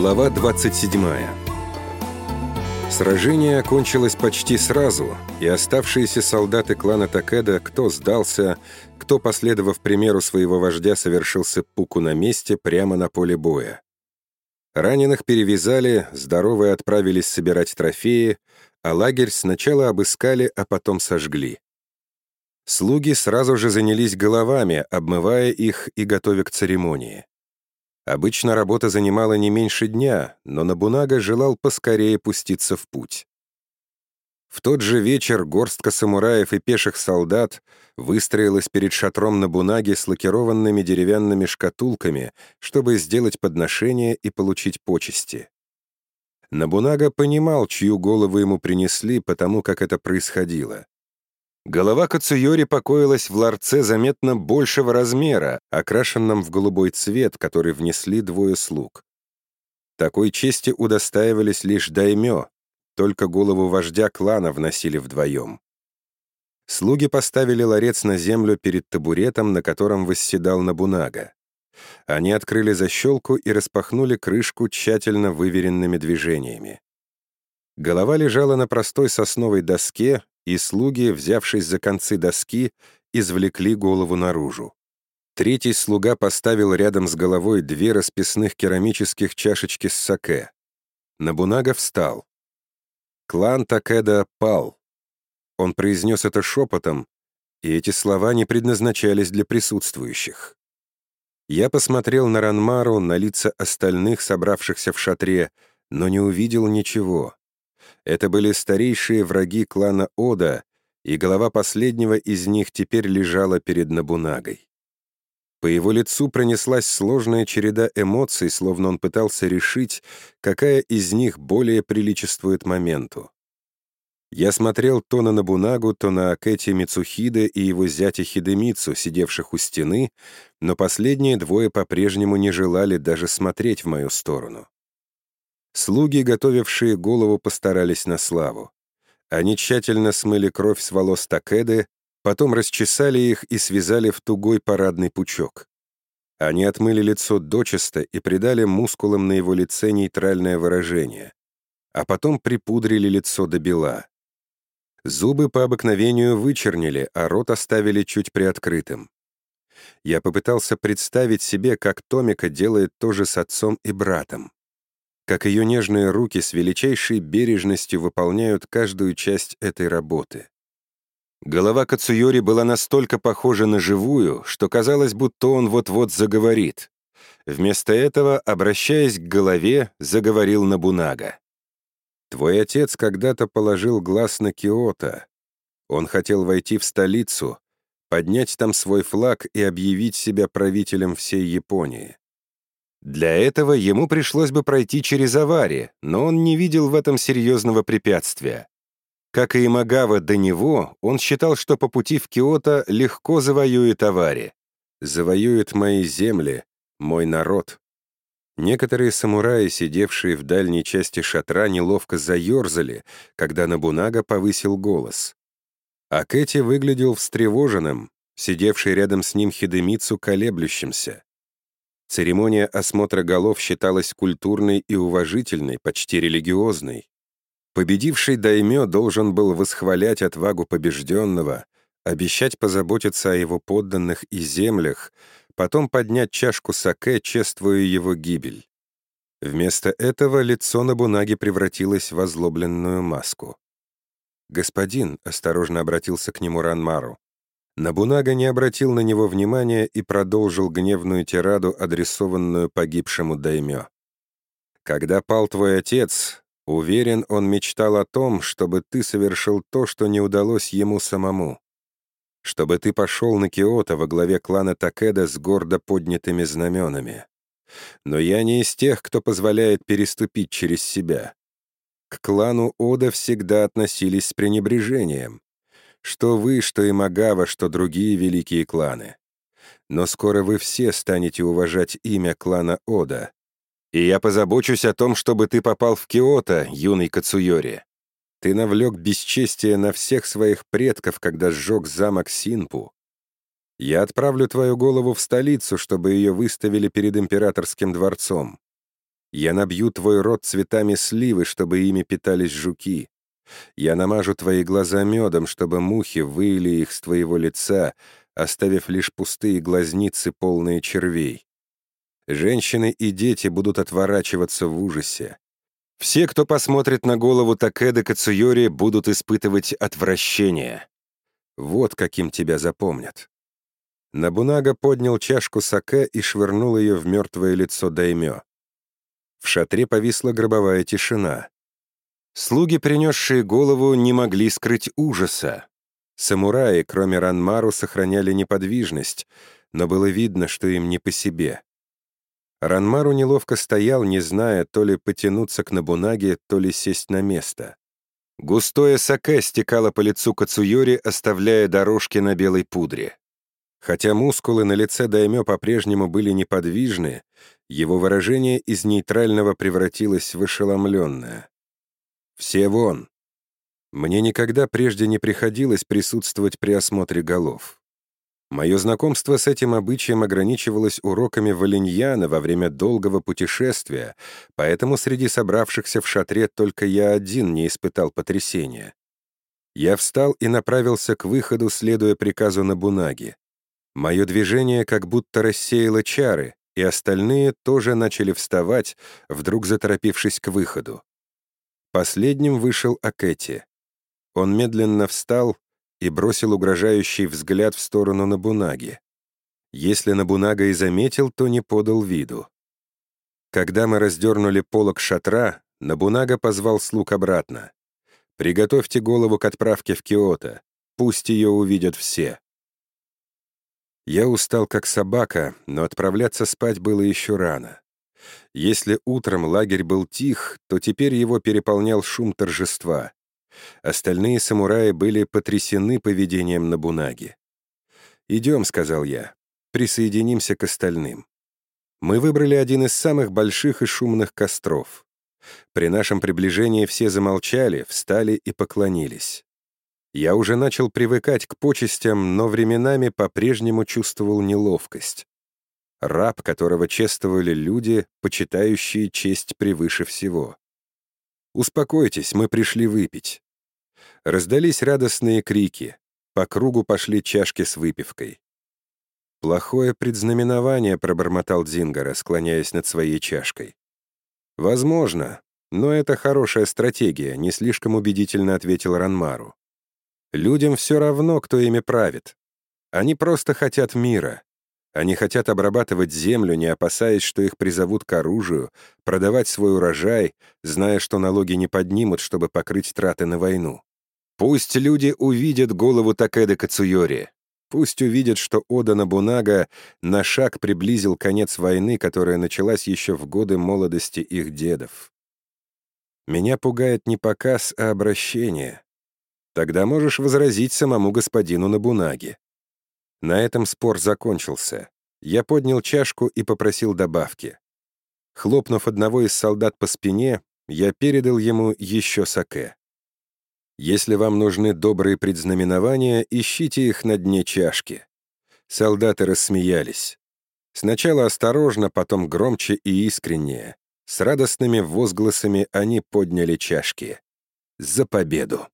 Глава 27 Сражение окончилось почти сразу, и оставшиеся солдаты клана Такеда, кто сдался, кто, последовав примеру своего вождя, совершил сеппуку на месте прямо на поле боя. Раненых перевязали, здоровые отправились собирать трофеи, а лагерь сначала обыскали, а потом сожгли. Слуги сразу же занялись головами, обмывая их и готовя к церемонии. Обычно работа занимала не меньше дня, но Набунага желал поскорее пуститься в путь. В тот же вечер горстка самураев и пеших солдат выстроилась перед шатром Набунаги с лакированными деревянными шкатулками, чтобы сделать подношение и получить почести. Набунага понимал, чью голову ему принесли, потому как это происходило. Голова Кацуйори покоилась в ларце заметно большего размера, окрашенном в голубой цвет, который внесли двое слуг. Такой чести удостаивались лишь даймё, только голову вождя клана вносили вдвоем. Слуги поставили ларец на землю перед табуретом, на котором восседал Набунага. Они открыли защелку и распахнули крышку тщательно выверенными движениями. Голова лежала на простой сосновой доске, и слуги, взявшись за концы доски, извлекли голову наружу. Третий слуга поставил рядом с головой две расписных керамических чашечки с саке. Набунага встал. Клан Такеда пал. Он произнес это шепотом, и эти слова не предназначались для присутствующих. Я посмотрел на Ранмару, на лица остальных, собравшихся в шатре, но не увидел ничего. Это были старейшие враги клана Ода, и голова последнего из них теперь лежала перед Набунагой. По его лицу пронеслась сложная череда эмоций, словно он пытался решить, какая из них более приличествует моменту. Я смотрел то на Набунагу, то на Акэти Мицухиде и его зятя Хидемицу, сидевших у стены, но последние двое по-прежнему не желали даже смотреть в мою сторону. Слуги, готовившие голову, постарались на славу. Они тщательно смыли кровь с волос Такеды, потом расчесали их и связали в тугой парадный пучок. Они отмыли лицо дочисто и придали мускулам на его лице нейтральное выражение, а потом припудрили лицо до бела. Зубы по обыкновению вычернили, а рот оставили чуть приоткрытым. Я попытался представить себе, как Томика делает то же с отцом и братом как ее нежные руки с величайшей бережностью выполняют каждую часть этой работы. Голова Кацуйори была настолько похожа на живую, что казалось, будто он вот-вот заговорит. Вместо этого, обращаясь к голове, заговорил Набунага. «Твой отец когда-то положил глаз на Киото. Он хотел войти в столицу, поднять там свой флаг и объявить себя правителем всей Японии. Для этого ему пришлось бы пройти через аварии, но он не видел в этом серьезного препятствия. Как и Имагава до него, он считал, что по пути в Киото легко завоюет аварии. Завоюет мои земли, мой народ. Некоторые самураи, сидевшие в дальней части шатра, неловко заерзали, когда Набунага повысил голос. А Кэти выглядел встревоженным, сидевший рядом с ним Хидемицу колеблющимся. Церемония осмотра голов считалась культурной и уважительной, почти религиозной. Победивший даймё должен был восхвалять отвагу побежденного, обещать позаботиться о его подданных и землях, потом поднять чашку саке, чествуя его гибель. Вместо этого лицо Набунаги превратилось в озлобленную маску. «Господин», — осторожно обратился к нему Ранмару, Набунага не обратил на него внимания и продолжил гневную тираду, адресованную погибшему даймё. «Когда пал твой отец, уверен, он мечтал о том, чтобы ты совершил то, что не удалось ему самому. Чтобы ты пошел на Киото во главе клана Такеда с гордо поднятыми знаменами. Но я не из тех, кто позволяет переступить через себя. К клану Ода всегда относились с пренебрежением что вы, что и Магава, что другие великие кланы. Но скоро вы все станете уважать имя клана Ода. И я позабочусь о том, чтобы ты попал в Киото, юный Кацуйори. Ты навлек бесчестие на всех своих предков, когда сжег замок Синпу. Я отправлю твою голову в столицу, чтобы ее выставили перед императорским дворцом. Я набью твой рот цветами сливы, чтобы ими питались жуки. Я намажу твои глаза медом, чтобы мухи выили их с твоего лица, оставив лишь пустые глазницы, полные червей. Женщины и дети будут отворачиваться в ужасе. Все, кто посмотрит на голову Такеда Кацуйори, будут испытывать отвращение. Вот каким тебя запомнят. Набунага поднял чашку саке и швырнул ее в мертвое лицо Даймё. В шатре повисла гробовая тишина. Слуги, принесшие голову, не могли скрыть ужаса. Самураи, кроме Ранмару, сохраняли неподвижность, но было видно, что им не по себе. Ранмару неловко стоял, не зная, то ли потянуться к Набунаге, то ли сесть на место. Густое саке стекало по лицу Кацуйори, оставляя дорожки на белой пудре. Хотя мускулы на лице Даймё по-прежнему были неподвижны, его выражение из нейтрального превратилось в ошеломленное. «Все вон!» Мне никогда прежде не приходилось присутствовать при осмотре голов. Мое знакомство с этим обычаем ограничивалось уроками Валиньяна во время долгого путешествия, поэтому среди собравшихся в шатре только я один не испытал потрясения. Я встал и направился к выходу, следуя приказу Набунаги. Мое движение как будто рассеяло чары, и остальные тоже начали вставать, вдруг заторопившись к выходу. Последним вышел Акэти. Он медленно встал и бросил угрожающий взгляд в сторону Набунаги. Если Набунага и заметил, то не подал виду. Когда мы раздернули полог шатра, Набунага позвал слуг обратно. «Приготовьте голову к отправке в Киото. Пусть ее увидят все». Я устал как собака, но отправляться спать было еще рано. Если утром лагерь был тих, то теперь его переполнял шум торжества. Остальные самураи были потрясены поведением Набунаги. «Идем», — сказал я, — «присоединимся к остальным». Мы выбрали один из самых больших и шумных костров. При нашем приближении все замолчали, встали и поклонились. Я уже начал привыкать к почестям, но временами по-прежнему чувствовал неловкость. Раб, которого чествовали люди, почитающие честь превыше всего. «Успокойтесь, мы пришли выпить». Раздались радостные крики. По кругу пошли чашки с выпивкой. «Плохое предзнаменование», — пробормотал Дзингара, склоняясь над своей чашкой. «Возможно, но это хорошая стратегия», — не слишком убедительно ответил Ранмару. Людям все равно, кто ими правит. Они просто хотят мира. Они хотят обрабатывать землю, не опасаясь, что их призовут к оружию, продавать свой урожай, зная, что налоги не поднимут, чтобы покрыть траты на войну. Пусть люди увидят голову Такеда Кацуйори. Пусть увидят, что Ода Набунага на шаг приблизил конец войны, которая началась еще в годы молодости их дедов. Меня пугает не показ, а обращение. Тогда можешь возразить самому господину Набунаге. На этом спор закончился. Я поднял чашку и попросил добавки. Хлопнув одного из солдат по спине, я передал ему еще саке. Если вам нужны добрые предзнаменования, ищите их на дне чашки. Солдаты рассмеялись. Сначала осторожно, потом громче и искреннее. С радостными возгласами они подняли чашки. За победу!